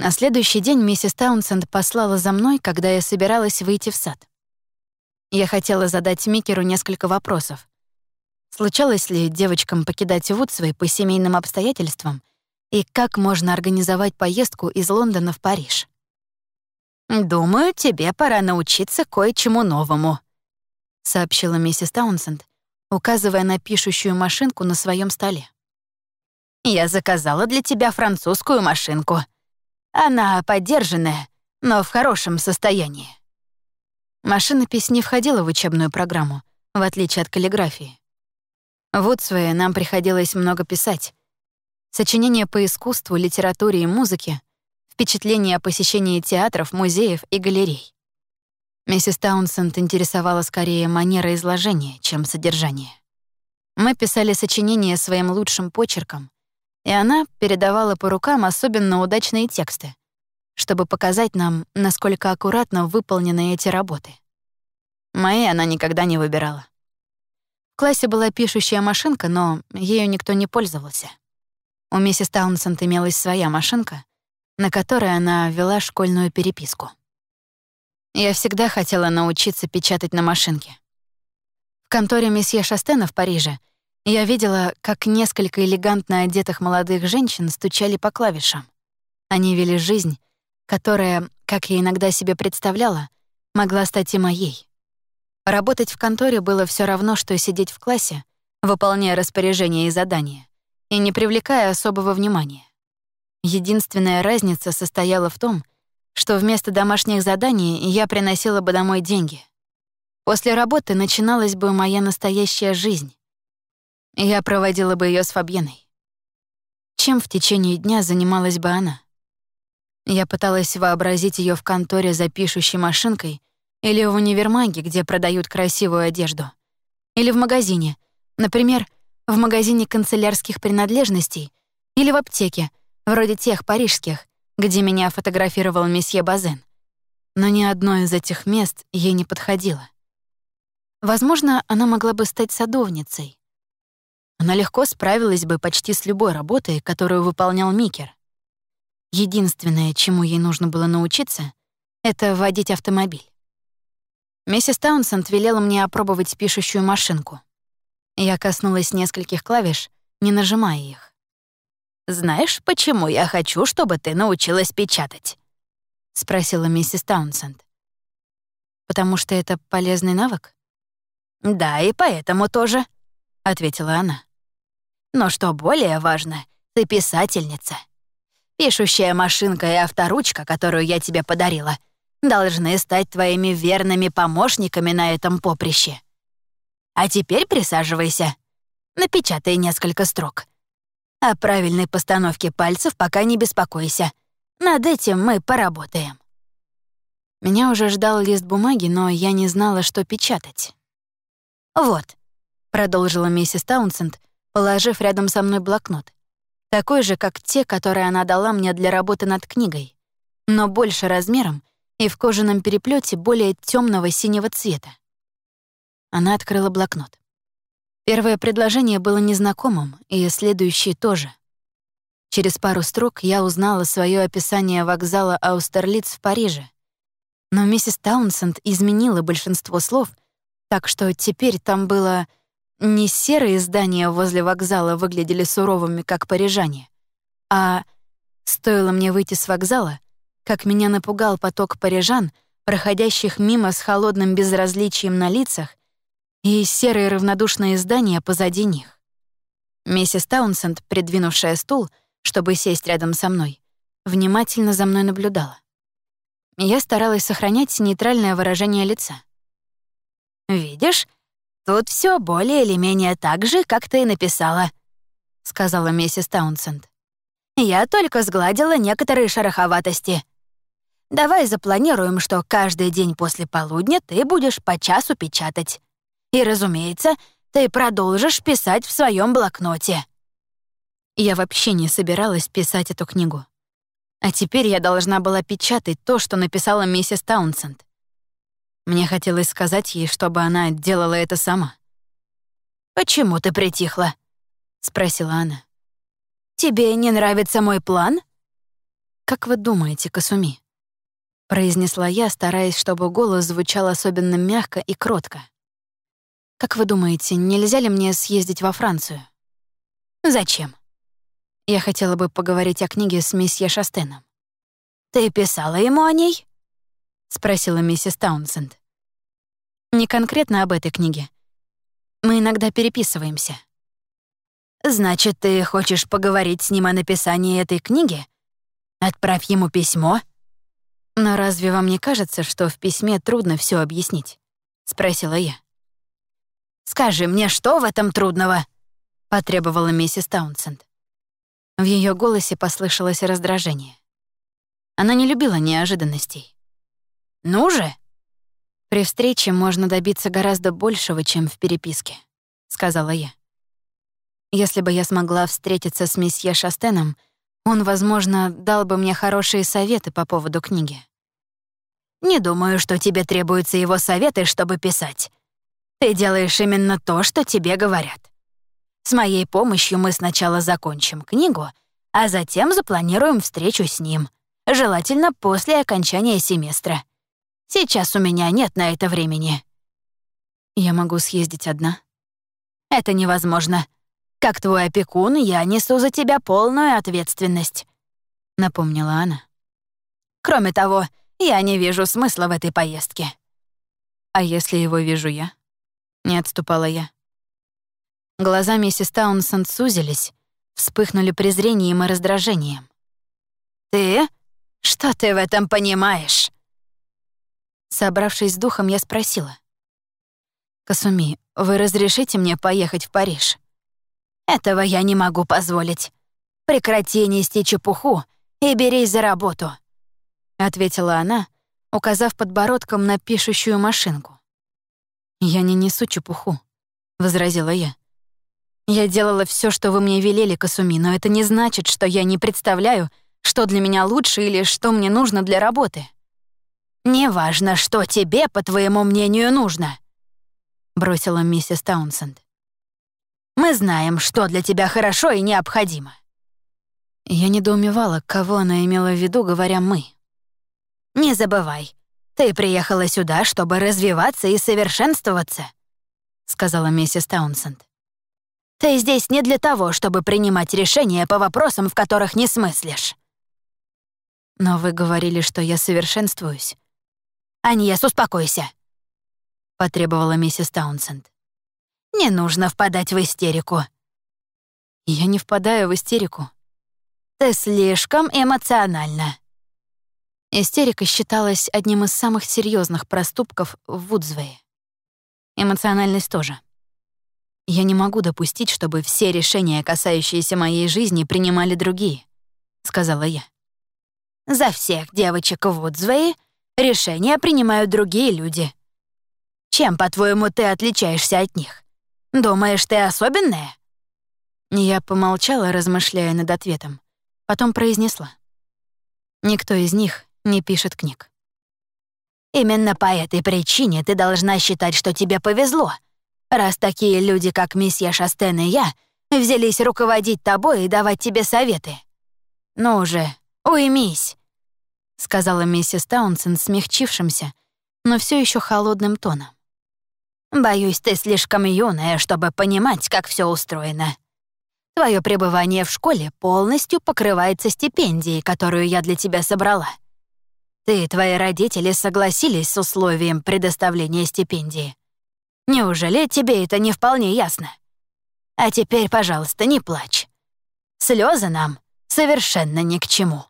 На следующий день миссис Таунсенд послала за мной, когда я собиралась выйти в сад. Я хотела задать Микеру несколько вопросов. Случалось ли девочкам покидать Вудсвей по семейным обстоятельствам и как можно организовать поездку из Лондона в Париж? «Думаю, тебе пора научиться кое-чему новому», — сообщила миссис Таунсенд, указывая на пишущую машинку на своем столе. «Я заказала для тебя французскую машинку. Она подержанная, но в хорошем состоянии». Машинопись не входила в учебную программу, в отличие от каллиграфии. В Удсвее нам приходилось много писать. Сочинения по искусству, литературе и музыке, впечатления о посещении театров, музеев и галерей. Миссис Таунсенд интересовала скорее манера изложения, чем содержание. Мы писали сочинения своим лучшим почерком, и она передавала по рукам особенно удачные тексты, чтобы показать нам, насколько аккуратно выполнены эти работы. Мои она никогда не выбирала. В классе была пишущая машинка, но ею никто не пользовался. У миссис Таунсенд имелась своя машинка, на которой она вела школьную переписку. Я всегда хотела научиться печатать на машинке. В конторе месье Шастена в Париже я видела, как несколько элегантно одетых молодых женщин стучали по клавишам. Они вели жизнь, которая, как я иногда себе представляла, могла стать и моей. Работать в конторе было все равно, что сидеть в классе, выполняя распоряжения и задания, и не привлекая особого внимания. Единственная разница состояла в том, что вместо домашних заданий я приносила бы домой деньги. После работы начиналась бы моя настоящая жизнь. Я проводила бы ее с Фабьеной. Чем в течение дня занималась бы она? Я пыталась вообразить ее в конторе за пишущей машинкой или в универмаге, где продают красивую одежду. Или в магазине, например, в магазине канцелярских принадлежностей или в аптеке, вроде тех парижских, где меня фотографировал месье Базен. Но ни одно из этих мест ей не подходило. Возможно, она могла бы стать садовницей. Она легко справилась бы почти с любой работой, которую выполнял Микер. Единственное, чему ей нужно было научиться, это водить автомобиль. Миссис Таунсенд велела мне опробовать пишущую машинку. Я коснулась нескольких клавиш, не нажимая их. «Знаешь, почему я хочу, чтобы ты научилась печатать?» — спросила миссис Таунсенд. «Потому что это полезный навык?» «Да, и поэтому тоже», — ответила она. «Но что более важно, ты писательница. Пишущая машинка и авторучка, которую я тебе подарила, должны стать твоими верными помощниками на этом поприще. А теперь присаживайся, напечатай несколько строк. О правильной постановке пальцев пока не беспокойся. Над этим мы поработаем. Меня уже ждал лист бумаги, но я не знала, что печатать. «Вот», — продолжила миссис Таунсенд, положив рядом со мной блокнот. Такой же, как те, которые она дала мне для работы над книгой, но больше размером и в кожаном переплете более темного синего цвета. Она открыла блокнот. Первое предложение было незнакомым, и следующее тоже. Через пару строк я узнала свое описание вокзала Аустерлиц в Париже. Но миссис Таунсенд изменила большинство слов, так что теперь там было не серые здания возле вокзала выглядели суровыми, как парижане, а стоило мне выйти с вокзала, как меня напугал поток парижан, проходящих мимо с холодным безразличием на лицах и серые равнодушные здания позади них. Миссис Таунсенд, придвинувшая стул, чтобы сесть рядом со мной, внимательно за мной наблюдала. Я старалась сохранять нейтральное выражение лица. «Видишь, тут все более или менее так же, как ты и написала», — сказала миссис Таунсенд. «Я только сгладила некоторые шероховатости. Давай запланируем, что каждый день после полудня ты будешь по часу печатать. И, разумеется, ты продолжишь писать в своем блокноте. Я вообще не собиралась писать эту книгу. А теперь я должна была печатать то, что написала миссис Таунсенд. Мне хотелось сказать ей, чтобы она делала это сама. «Почему ты притихла?» — спросила она. «Тебе не нравится мой план?» «Как вы думаете, Касуми?» — произнесла я, стараясь, чтобы голос звучал особенно мягко и кротко. «Как вы думаете, нельзя ли мне съездить во Францию?» «Зачем?» Я хотела бы поговорить о книге с месье Шастеном. «Ты писала ему о ней?» — спросила миссис Таунсенд. «Не конкретно об этой книге. Мы иногда переписываемся». «Значит, ты хочешь поговорить с ним о написании этой книги?» Отправь ему письмо. Но разве вам не кажется, что в письме трудно все объяснить? спросила я. Скажи мне, что в этом трудного? потребовала миссис Таунсенд. В ее голосе послышалось раздражение. Она не любила неожиданностей. Ну же, при встрече можно добиться гораздо большего, чем в переписке, сказала я. Если бы я смогла встретиться с месье Шастеном, он, возможно, дал бы мне хорошие советы по поводу книги. Не думаю, что тебе требуются его советы, чтобы писать. Ты делаешь именно то, что тебе говорят. С моей помощью мы сначала закончим книгу, а затем запланируем встречу с ним, желательно после окончания семестра. Сейчас у меня нет на это времени. Я могу съездить одна? Это невозможно. Как твой опекун, я несу за тебя полную ответственность», — напомнила она. «Кроме того, я не вижу смысла в этой поездке». «А если его вижу я?» — не отступала я. Глаза миссис Таунсенд сузились, вспыхнули презрением и раздражением. «Ты? Что ты в этом понимаешь?» Собравшись с духом, я спросила. «Касуми, вы разрешите мне поехать в Париж?» Этого я не могу позволить. Прекрати нести чепуху и берись за работу», — ответила она, указав подбородком на пишущую машинку. «Я не несу чепуху», — возразила я. «Я делала все, что вы мне велели, Касуми, но это не значит, что я не представляю, что для меня лучше или что мне нужно для работы». «Неважно, что тебе, по твоему мнению, нужно», — бросила миссис Таунсенд. Мы знаем, что для тебя хорошо и необходимо». Я недоумевала, кого она имела в виду, говоря «мы». «Не забывай, ты приехала сюда, чтобы развиваться и совершенствоваться», — сказала миссис Таунсенд. «Ты здесь не для того, чтобы принимать решения по вопросам, в которых не смыслишь». «Но вы говорили, что я совершенствуюсь». «Аньес, успокойся», — потребовала миссис Таунсенд. Не нужно впадать в истерику. Я не впадаю в истерику. Ты слишком эмоциональна. Истерика считалась одним из самых серьезных проступков в Вудзвее. Эмоциональность тоже. Я не могу допустить, чтобы все решения, касающиеся моей жизни, принимали другие, сказала я. За всех девочек в Вудзвее решения принимают другие люди. Чем, по-твоему, ты отличаешься от них? Думаешь, ты особенная?» Я помолчала, размышляя над ответом. Потом произнесла. «Никто из них не пишет книг». «Именно по этой причине ты должна считать, что тебе повезло, раз такие люди, как месье Шастен и я, взялись руководить тобой и давать тебе советы. Ну же, уймись», — сказала миссис Таунсен смягчившимся, но все еще холодным тоном. Боюсь, ты слишком юная, чтобы понимать, как все устроено. Твое пребывание в школе полностью покрывается стипендией, которую я для тебя собрала. Ты и твои родители согласились с условием предоставления стипендии. Неужели тебе это не вполне ясно? А теперь, пожалуйста, не плачь. Слезы нам совершенно ни к чему.